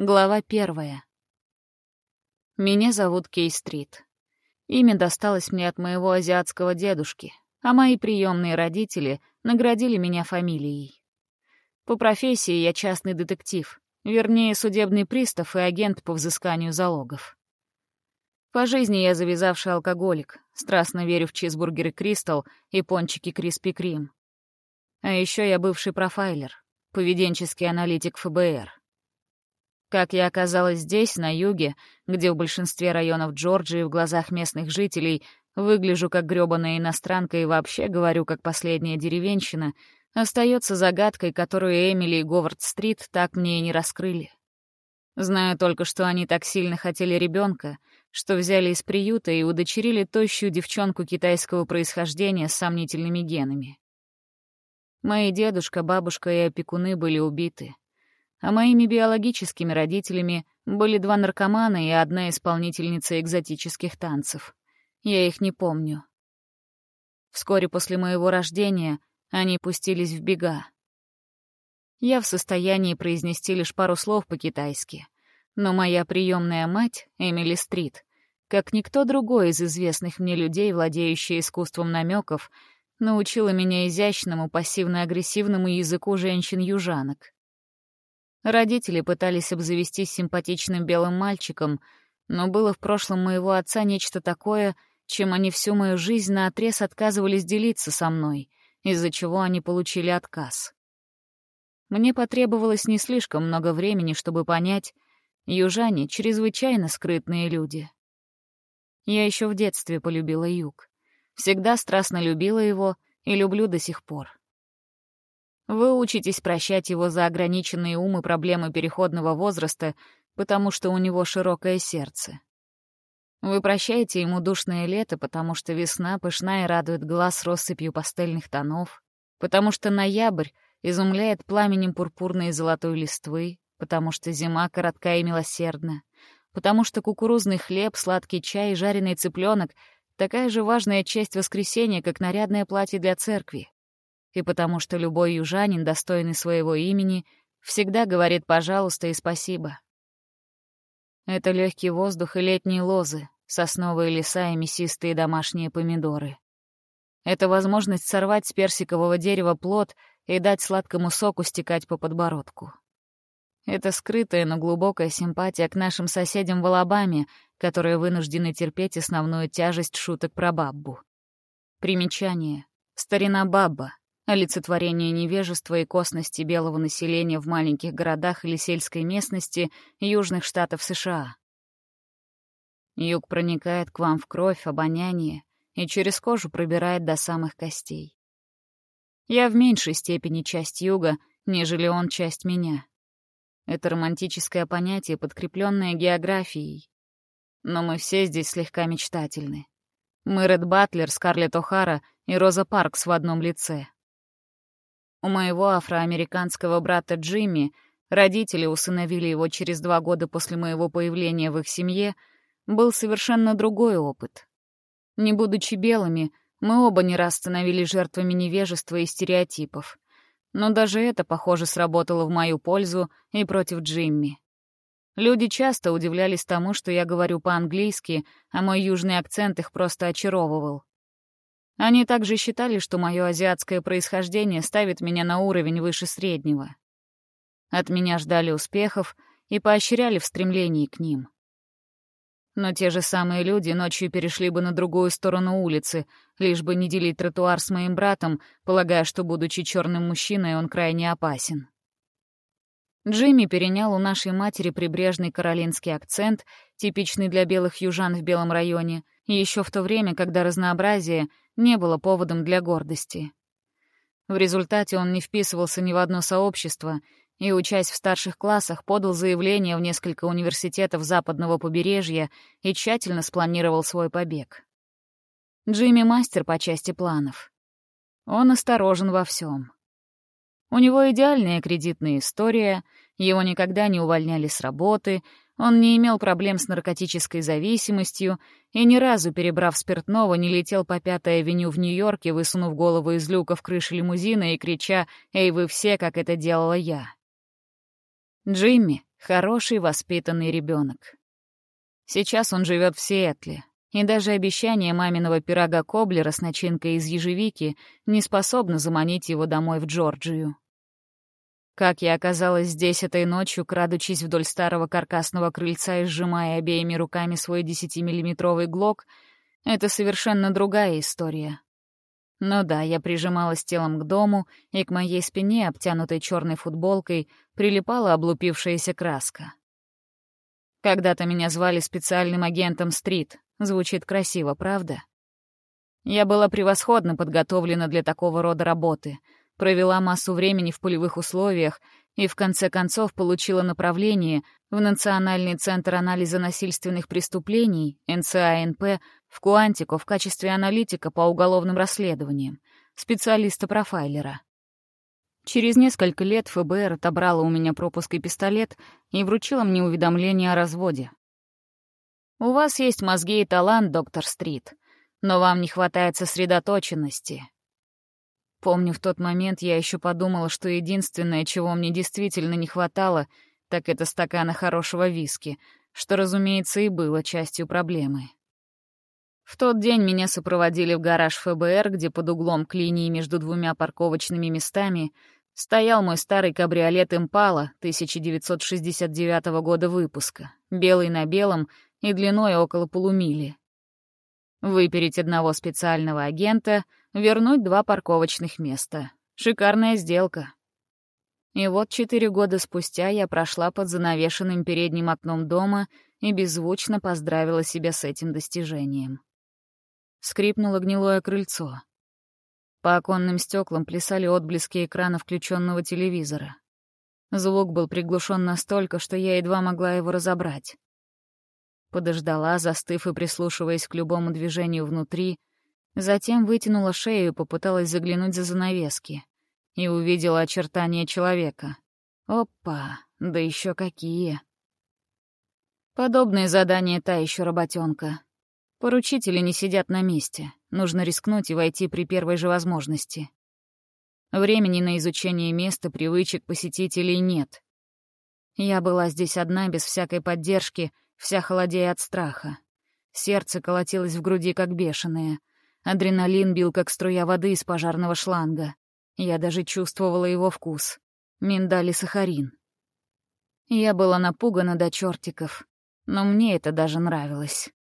Глава первая. Меня зовут Кей Стрит. Имя досталось мне от моего азиатского дедушки, а мои приемные родители наградили меня фамилией. По профессии я частный детектив, вернее, судебный пристав и агент по взысканию залогов. По жизни я завязавший алкоголик, страстно верю в чизбургеры Кристал и пончики Криспи Крим. А еще я бывший профайлер, поведенческий аналитик ФБР. Как я оказалась здесь, на юге, где в большинстве районов Джорджии в глазах местных жителей выгляжу как грёбаная иностранка и вообще говорю как последняя деревенщина, остается загадкой, которую Эмили и Говард-стрит так мне и не раскрыли. Знаю только, что они так сильно хотели ребенка, что взяли из приюта и удочерили тощую девчонку китайского происхождения с сомнительными генами. Мои дедушка, бабушка и опекуны были убиты — а моими биологическими родителями были два наркомана и одна исполнительница экзотических танцев. Я их не помню. Вскоре после моего рождения они пустились в бега. Я в состоянии произнести лишь пару слов по-китайски, но моя приемная мать, Эмили Стрит, как никто другой из известных мне людей, владеющий искусством намеков, научила меня изящному пассивно-агрессивному языку женщин-южанок. Родители пытались обзавестись симпатичным белым мальчиком, но было в прошлом моего отца нечто такое, чем они всю мою жизнь наотрез отказывались делиться со мной, из-за чего они получили отказ. Мне потребовалось не слишком много времени, чтобы понять, южане — чрезвычайно скрытные люди. Я еще в детстве полюбила юг. Всегда страстно любила его и люблю до сих пор. Вы учитесь прощать его за ограниченные умы проблемы переходного возраста, потому что у него широкое сердце. Вы прощаете ему душное лето, потому что весна пышна и радует глаз россыпью пастельных тонов, потому что ноябрь изумляет пламенем пурпурной и золотой листвы, потому что зима коротка и милосердна, потому что кукурузный хлеб, сладкий чай и жареный цыпленок — такая же важная часть воскресенья, как нарядное платье для церкви и потому что любой южанин, достойный своего имени, всегда говорит «пожалуйста» и «спасибо». Это легкий воздух и летние лозы, сосновые леса и мясистые домашние помидоры. Это возможность сорвать с персикового дерева плод и дать сладкому соку стекать по подбородку. Это скрытая, но глубокая симпатия к нашим соседям в Алабаме, которые вынуждены терпеть основную тяжесть шуток про Баббу. Примечание. Старина Бабба олицетворение невежества и косности белого населения в маленьких городах или сельской местности южных штатов США. Юг проникает к вам в кровь, обоняние и через кожу пробирает до самых костей. Я в меньшей степени часть юга, нежели он часть меня. Это романтическое понятие, подкрепленное географией. Но мы все здесь слегка мечтательны. Мы Ред Батлер, Скарлетт О'Хара и Роза Паркс в одном лице. У моего афроамериканского брата Джимми, родители усыновили его через два года после моего появления в их семье, был совершенно другой опыт. Не будучи белыми, мы оба не раз становились жертвами невежества и стереотипов. Но даже это, похоже, сработало в мою пользу и против Джимми. Люди часто удивлялись тому, что я говорю по-английски, а мой южный акцент их просто очаровывал. Они также считали, что мое азиатское происхождение ставит меня на уровень выше среднего. От меня ждали успехов и поощряли в стремлении к ним. Но те же самые люди ночью перешли бы на другую сторону улицы, лишь бы не делить тротуар с моим братом, полагая, что, будучи черным мужчиной, он крайне опасен. Джимми перенял у нашей матери прибрежный каролинский акцент, типичный для белых южан в белом районе, еще в то время, когда разнообразие не было поводом для гордости. В результате он не вписывался ни в одно сообщество и, учась в старших классах, подал заявление в несколько университетов западного побережья и тщательно спланировал свой побег. Джимми — мастер по части планов. Он осторожен во всем. У него идеальная кредитная история, его никогда не увольняли с работы, он не имел проблем с наркотической зависимостью и ни разу, перебрав спиртного, не летел по Пятой авеню в Нью-Йорке, высунув голову из люка в крыше лимузина и крича «Эй, вы все, как это делала я!». Джимми Хороший, воспитанный ребенок. Сейчас он живет в Сиэтле, и даже обещание маминого пирога Коблера с начинкой из ежевики не способно заманить его домой в Джорджию. Как я оказалась здесь этой ночью, крадучись вдоль старого каркасного крыльца и сжимая обеими руками свой десятимиллиметровый глок, это совершенно другая история. Ну да, я прижималась телом к дому, и к моей спине, обтянутой черной футболкой, прилипала облупившаяся краска. Когда-то меня звали специальным агентом Стрит. Звучит красиво, правда? Я была превосходно подготовлена для такого рода работы, провела массу времени в полевых условиях и в конце концов получила направление в Национальный центр анализа насильственных преступлений, НЦАНП, в Куантико в качестве аналитика по уголовным расследованиям, специалиста-профайлера. Через несколько лет ФБР отобрало у меня пропуск и пистолет и вручило мне уведомление о разводе. «У вас есть мозги и талант, доктор Стрит, но вам не хватает сосредоточенности». Помню, в тот момент я еще подумала, что единственное, чего мне действительно не хватало, так это стакана хорошего виски, что, разумеется, и было частью проблемы. В тот день меня сопроводили в гараж ФБР, где под углом к линии между двумя парковочными местами стоял мой старый кабриолет «Импала» 1969 года выпуска, белый на белом и длиной около полумили. Выпереть одного специального агента, вернуть два парковочных места. Шикарная сделка. И вот четыре года спустя я прошла под занавешенным передним окном дома и беззвучно поздравила себя с этим достижением. Скрипнуло гнилое крыльцо. По оконным стеклам плясали отблески экрана включенного телевизора. Звук был приглушен настолько, что я едва могла его разобрать. Подождала, застыв и прислушиваясь к любому движению внутри, затем вытянула шею и попыталась заглянуть за занавески. И увидела очертания человека. Опа, да еще какие! Подобные задания та еще работенка. Поручители не сидят на месте. Нужно рискнуть и войти при первой же возможности. Времени на изучение места, привычек посетителей нет. Я была здесь одна, без всякой поддержки, вся холодея от страха. Сердце колотилось в груди, как бешеное. Адреналин бил, как струя воды из пожарного шланга. Я даже чувствовала его вкус. Миндаль и сахарин. Я была напугана до чертиков, но мне это даже нравилось.